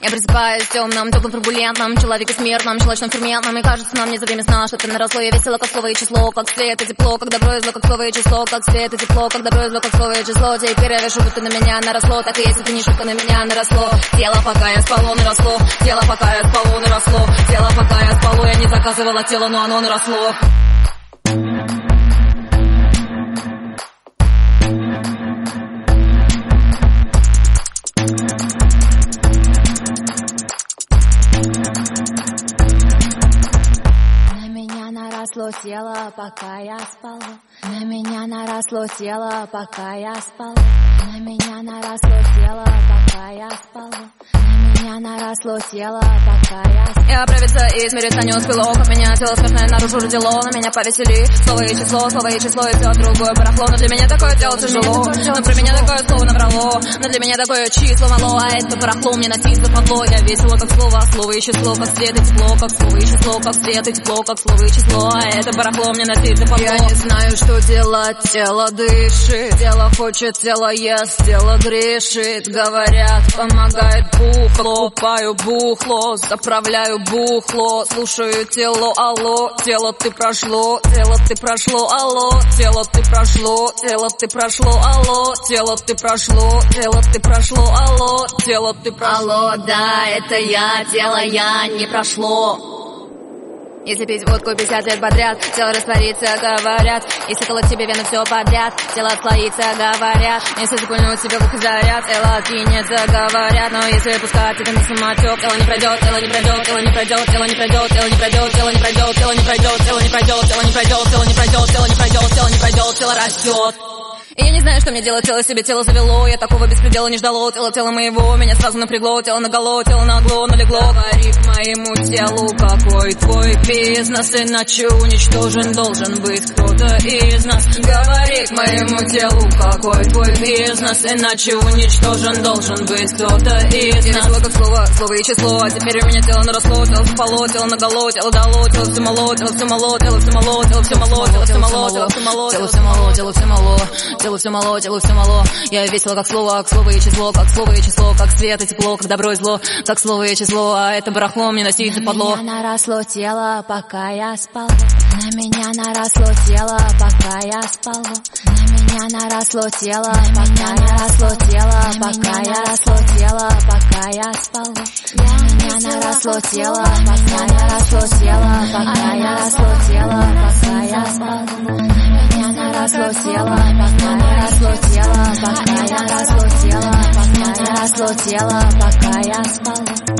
Я просыпаюсь в темном, теплом, турбулентном Человеке смертном, щелочном, ферментном И кажется нам не за время сна, что ты наросло Я весело, как слово и число, как свет и тепло Как добро и зло, как слово и число Как свет и тепло, как добро и зло, как слово и число. Теперь я вижу, будто на меня наросло Так и есть, это не шутка, на меня наросло. Тело, пока я спало, наросло Тело, пока я спало, наросло Тело, пока я спало, я не заказывала тело, но оно наросло наросло тело, пока я спала. На меня наросло тело, пока я спала. На меня наросло наросло тело, пока я... Я правиться и смириться не успела От меня тело смертное наружу родило На меня повесели слово и число, слово и число И все другое барахло. Но для меня такое дело тяжело. Но про меня такое слово набрало. Но для меня такое число мало. А это барахло мне тиз западло Я весело как слово, слово и число Как свет и тепло, как слово и число Как свет и тепло, как слово и число. А это барахло мне тиз западло Я не знаю, что делать, тело дышит. Тело хочет, тело ест, тело грешит. Говорят, помогает бухло Хлопаю бухло, заправляю бухло. Слушаю тело, алло, тело ты прошло. Тело ты прошло, алло, тело ты прошло. Тело ты прошло, алло, тело ты прошло. Тело ты прошло, алло, тело ты прошло. Алло, да, это я, тело я, не прошло если пить водку 50 лет подряд Тело растворится, говорят Если колоть тебе вену все подряд Тело отслоится, говорят Если запульнуть себе в ухо заряд Тело откинется, говорят Но если пускать это на самотек Тело не пройдет, тело не пройдет, тело не пройдет Тело не пройдет, тело не пройдет, тело не пройдет Тело не пройдет, тело не пройдет, тело не пройдет Тело не пройдет, тело не пройдет, тело не пройдет Тело растет и я не знаю, что мне делать, тело себе тело завело Я такого беспредела не ждало, тело тело моего Меня сразу напрягло, тело наголо, тело нагло, налегло Говори к моему телу, какой твой бизнес Иначе уничтожен должен быть кто-то из нас. Говори к моему телу, какой твой бизнес Иначе уничтожен должен быть кто-то из нас. Я как слово, слово и число А теперь у меня тело наросло, тело спало, тело наголо, тело дало Тело все мало, тело все мало, тело все мало, тело все мало, тело все мало, тело все мало, тело все мало, тело все мало телу все мало, телу все мало Я весело как слово, как слово и число, как слово и число, как свет и тепло, как добро и зло, как слово и число, а это барахло мне носить западло. На меня наросло тело, пока я спала. На меня наросло тело, пока я спала. На меня наросло тело, пока наросло тело, пока я росло тело, пока я спала. На меня наросло тело, пока наросло тело, пока я росло тело, пока я спала росло тело, пока не росло тело, пока не росло тело, пока не росло тело, пока я спала.